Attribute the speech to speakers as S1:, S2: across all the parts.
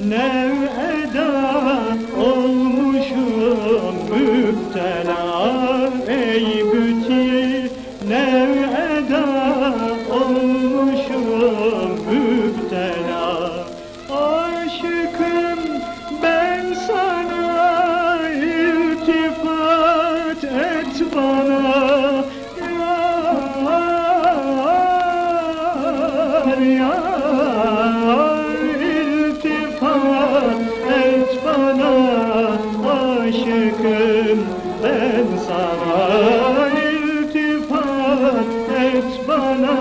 S1: No. sana iltifat et bana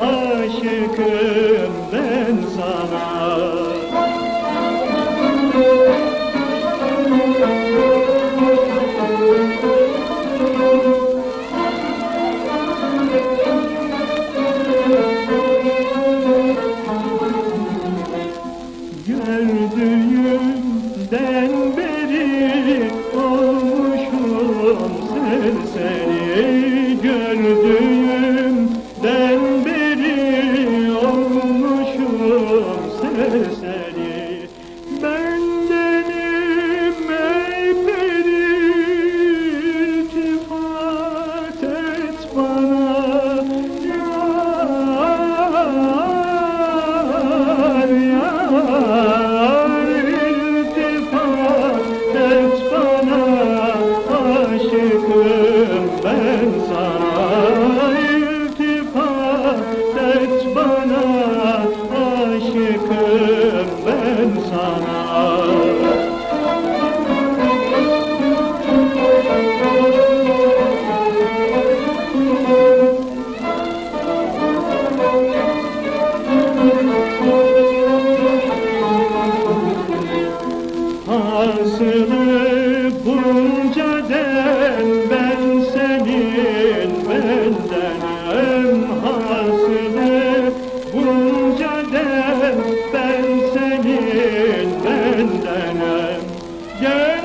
S1: aşıkım ben sana. Gördüğümden beri Asrı bunca dem ben senin bendenim Hasrı bunca dem ben senin bendenim Gel